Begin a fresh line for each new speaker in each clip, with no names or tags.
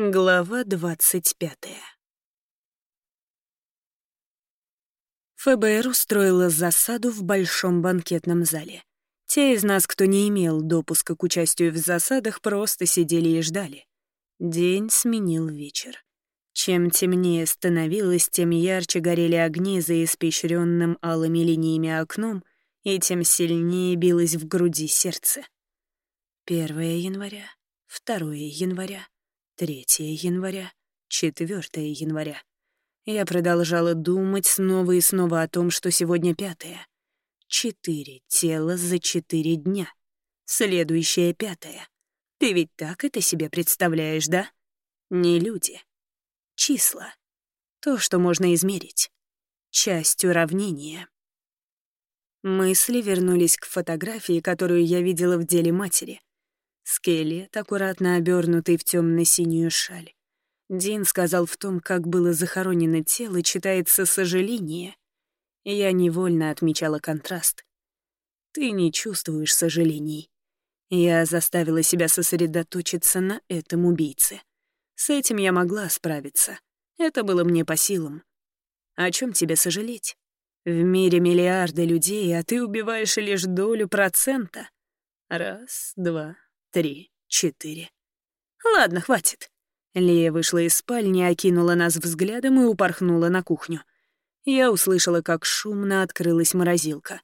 Глава двадцать пятая. ФБР устроила засаду в большом банкетном зале. Те из нас, кто не имел допуска к участию в засадах, просто сидели и ждали. День сменил вечер. Чем темнее становилось, тем ярче горели огни за испещренным алыми линиями окном, и тем сильнее билось в груди сердце. 1 января, 2 января, 3 января, 4 января. Я продолжала думать снова и снова о том, что сегодня пятое. Четыре тела за четыре дня. Следующее пятое. Ты ведь так это себе представляешь, да? Не люди. Числа. То, что можно измерить. Часть уравнения. Мысли вернулись к фотографии, которую я видела в деле матери. Скелет, аккуратно обернутый в темно-синюю шаль. Дин сказал в том, как было захоронено тело, читается сожаление. Я невольно отмечала контраст. Ты не чувствуешь сожалений. Я заставила себя сосредоточиться на этом убийце. С этим я могла справиться. Это было мне по силам. О чем тебе сожалеть? В мире миллиарды людей, а ты убиваешь лишь долю процента. Раз, два, три, четыре. Ладно, хватит. Лия вышла из спальни, окинула нас взглядом и упорхнула на кухню. Я услышала, как шумно открылась морозилка.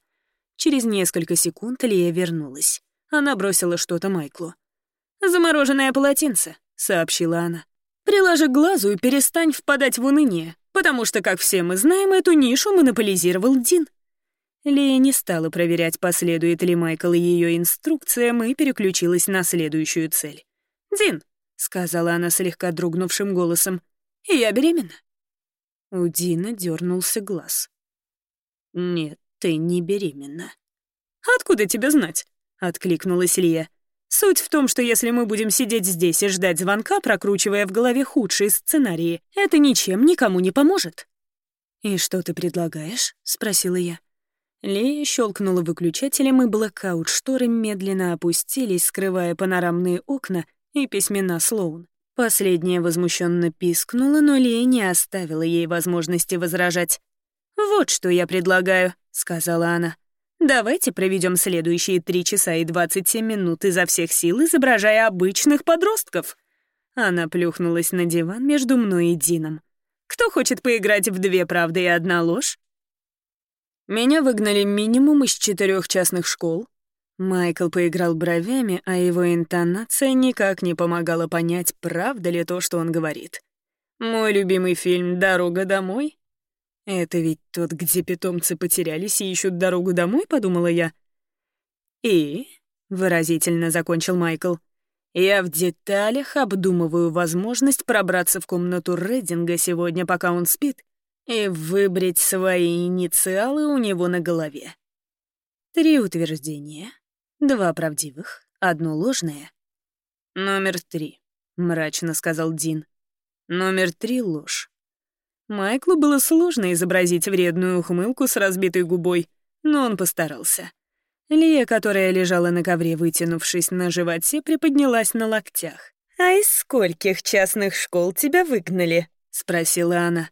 Через несколько секунд Лия вернулась. Она бросила что-то Майклу. «Замороженное полотенце», — сообщила она. «Приложи к глазу и перестань впадать в уныние, потому что, как все мы знаем, эту нишу монополизировал Дин». Лея не стала проверять, последует ли Майкл ее инструкциям, и переключилась на следующую цель. «Дин», — сказала она слегка дрогнувшим голосом, — «я беременна». У Дина дернулся глаз. «Нет, ты не беременна». «Откуда тебе знать?» — откликнулась Лия. «Суть в том, что если мы будем сидеть здесь и ждать звонка, прокручивая в голове худшие сценарии, это ничем никому не поможет». «И что ты предлагаешь?» — спросила я. Лея щелкнула выключателем, и блокаут-шторы медленно опустились, скрывая панорамные окна и письмена Слоун. Последняя возмущенно пискнула, но Лея не оставила ей возможности возражать. «Вот что я предлагаю», — сказала она. «Давайте проведем следующие три часа и двадцать семь минут изо всех сил, изображая обычных подростков». Она плюхнулась на диван между мной и Дином. «Кто хочет поиграть в две правды и одна ложь?» Меня выгнали минимум из четырех частных школ. Майкл поиграл бровями, а его интонация никак не помогала понять, правда ли то, что он говорит. Мой любимый фильм «Дорога домой». Это ведь тот, где питомцы потерялись и ищут дорогу домой, подумала я. И, выразительно закончил Майкл, я в деталях обдумываю возможность пробраться в комнату Рединга сегодня, пока он спит, и выбрать свои инициалы у него на голове. Три утверждения, два правдивых, одно ложное. «Номер три», — мрачно сказал Дин. «Номер три — ложь». Майклу было сложно изобразить вредную ухмылку с разбитой губой, но он постарался. Лия, которая лежала на ковре, вытянувшись на животе, приподнялась на локтях. «А из скольких частных школ тебя выгнали?» — спросила она.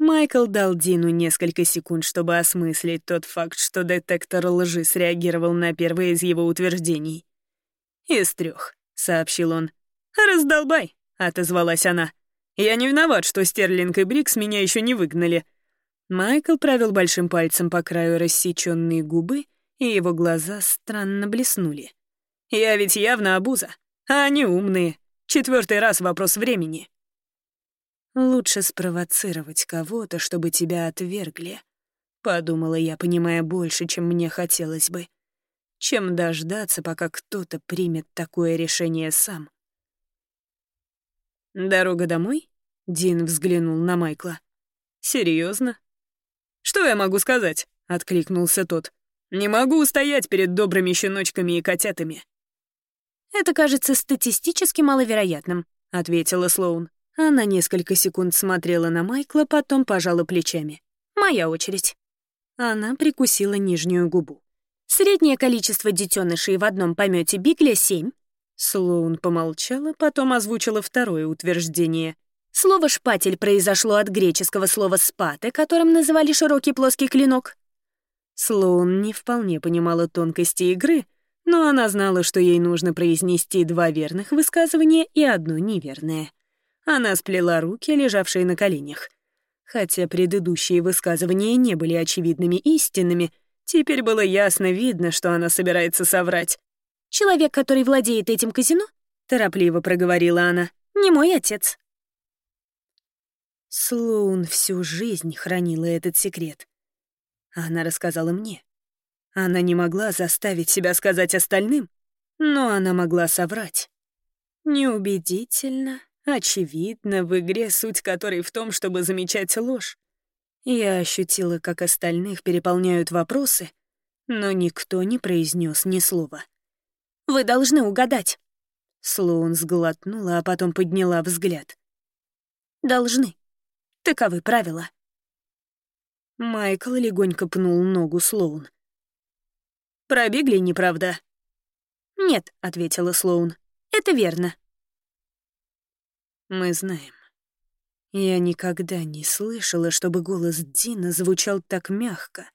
Майкл дал Дину несколько секунд, чтобы осмыслить тот факт, что детектор лжи среагировал на первое из его утверждений. «Из трех, сообщил он. «Раздолбай», — отозвалась она. «Я не виноват, что Стерлинг и Брикс меня еще не выгнали». Майкл провел большим пальцем по краю рассеченные губы, и его глаза странно блеснули. «Я ведь явно обуза, а они умные. Четвертый раз вопрос времени». Лучше спровоцировать кого-то, чтобы тебя отвергли. Подумала я, понимая больше, чем мне хотелось бы. Чем дождаться, пока кто-то примет такое решение сам. «Дорога домой?» — Дин взглянул на Майкла. Серьезно? «Что я могу сказать?» — откликнулся тот. «Не могу устоять перед добрыми щеночками и котятами».
«Это кажется статистически маловероятным», — ответила Слоун.
Она несколько секунд смотрела на Майкла, потом пожала плечами.
«Моя очередь».
Она прикусила нижнюю губу.
«Среднее количество детенышей в одном помете Бигля — семь.
Слоун помолчала, потом озвучила второе утверждение.
Слово «шпатель» произошло от греческого слова «спаты», которым называли широкий плоский клинок.
Слоун не вполне понимала тонкости игры, но она знала, что ей нужно произнести два верных высказывания и одно неверное. Она сплела руки, лежавшие на коленях. Хотя предыдущие высказывания не были очевидными истинными, теперь было ясно видно, что она собирается соврать.
«Человек, который владеет этим казино?» — торопливо проговорила она. «Не мой отец».
Слоун всю жизнь хранила этот секрет. Она рассказала мне. Она не могла заставить себя сказать остальным, но она могла соврать. Неубедительно, очевидно, в игре суть которой в том, чтобы замечать ложь. Я ощутила, как остальных переполняют вопросы, но никто не произнес ни слова.
«Вы должны угадать».
Слоун сглотнула, а потом подняла взгляд.
«Должны. Таковы правила».
Майкл легонько пнул ногу Слоун. «Пробегли, не правда?»
«Нет», — ответила Слоун. «Это верно».
«Мы знаем. Я никогда не слышала, чтобы голос Дина звучал так мягко.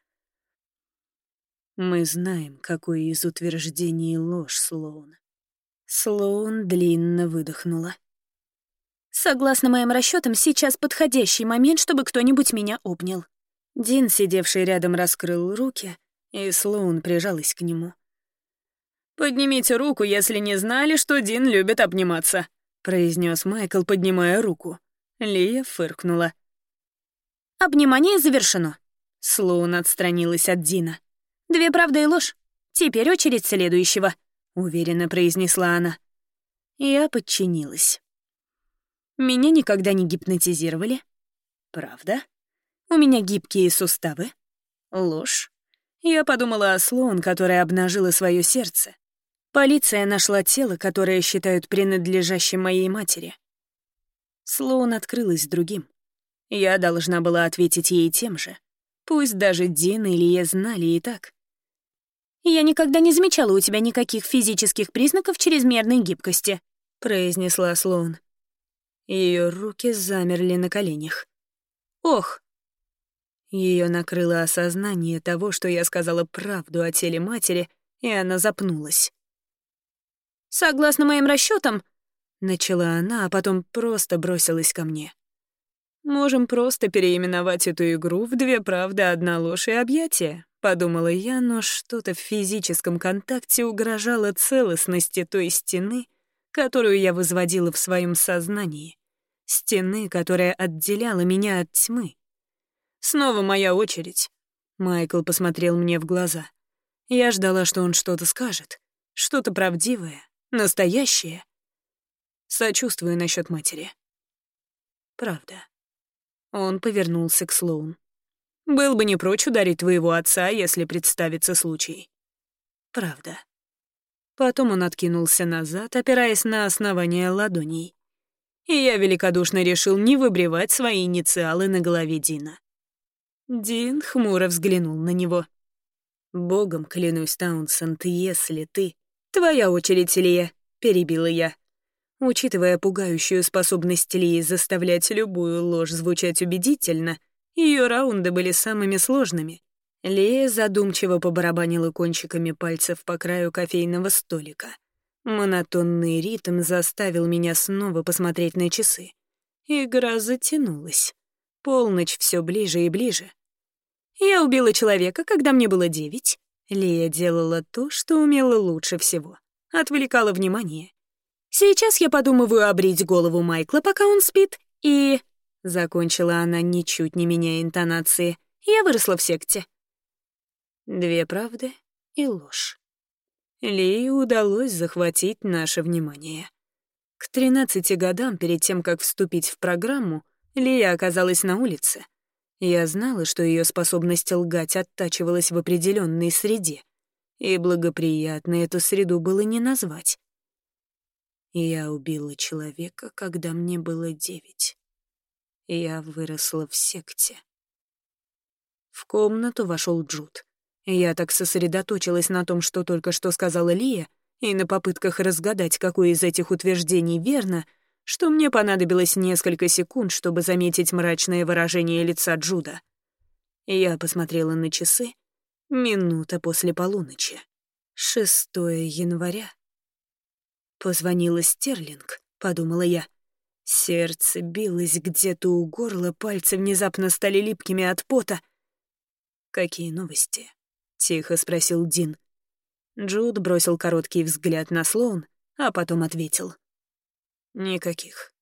Мы знаем, какое из утверждений ложь, Слоун». Слоун длинно выдохнула.
Согласно моим расчетам, сейчас подходящий момент, чтобы кто-нибудь меня обнял.
Дин, сидевший рядом, раскрыл руки, и Слоун прижалась к нему. «Поднимите руку, если не знали, что Дин любит обниматься», — произнес Майкл, поднимая руку. Лия фыркнула.
«Обнимание завершено».
Слоун отстранилась от Дина.
«Две правды и ложь. Теперь очередь следующего», —
уверенно произнесла она. Я подчинилась. Меня никогда не гипнотизировали. Правда? У меня гибкие суставы. Ложь. Я подумала о слон, которая обнажила свое сердце. Полиция нашла тело, которое считают принадлежащим моей матери. Слоун открылась другим. Я должна была ответить ей тем же. Пусть даже Дин и Илья знали и так.
«Я никогда не замечала у тебя никаких физических признаков чрезмерной гибкости», — произнесла Слоун.
Ее руки замерли на коленях. «Ох!» Ее накрыло осознание того, что я сказала правду о теле матери, и она запнулась.
«Согласно моим расчетам,
начала она, а потом просто бросилась ко мне. «Можем просто переименовать эту игру в «Две правды, одна ложь и объятия», — подумала я, но что-то в физическом контакте угрожало целостности той стены, которую я возводила в своем сознании. Стены, которая отделяла меня от тьмы. Снова моя очередь. Майкл посмотрел мне в глаза. Я ждала, что он что-то скажет. Что-то правдивое, настоящее. Сочувствую насчет матери. Правда. Он повернулся к Слоун. Был бы не прочь ударить твоего отца, если представится случай. Правда. Потом он откинулся назад, опираясь на основание ладоней. И я великодушно решил не выбривать свои инициалы на голове Дина. Дин хмуро взглянул на него. «Богом клянусь, Таунсенд, если ты...» «Твоя очередь, Илья», — перебила я. Учитывая пугающую способность Лии заставлять любую ложь звучать убедительно, ее раунды были самыми сложными. Лия задумчиво побарабанила кончиками пальцев по краю кофейного столика. Монотонный ритм заставил меня снова посмотреть на часы. Игра затянулась. Полночь все ближе и ближе. Я убила человека, когда мне было девять. Лия делала то, что умела лучше всего. Отвлекала внимание. Сейчас я подумываю обрить голову Майкла, пока он спит, и... Закончила она, ничуть не меняя интонации. Я выросла в секте. Две правды и ложь. Лии удалось захватить наше внимание. К 13 годам, перед тем, как вступить в программу, Лия оказалась на улице. Я знала, что ее способность лгать оттачивалась в определенной среде, и благоприятно эту среду было не назвать. Я убила человека, когда мне было девять. Я выросла в секте. В комнату вошел Джуд. Я так сосредоточилась на том, что только что сказала Лия, и на попытках разгадать, какое из этих утверждений верно, что мне понадобилось несколько секунд, чтобы заметить мрачное выражение лица Джуда. Я посмотрела на часы. Минута после полуночи. 6 января. Позвонила Стерлинг, подумала я. Сердце билось где-то у горла, пальцы внезапно стали липкими от пота. «Какие новости?» — тихо спросил Дин. Джуд бросил короткий взгляд на Слоун, а потом ответил. «Никаких.